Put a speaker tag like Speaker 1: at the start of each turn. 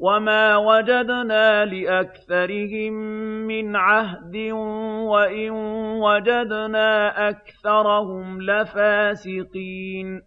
Speaker 1: وَمَا وَجَدْنَا لِأَكْثَرِهِم مِّنْ عَهْدٍ وَإِن وَجَدْنَا أَكْثَرَهُمْ لَفَاسِقِينَ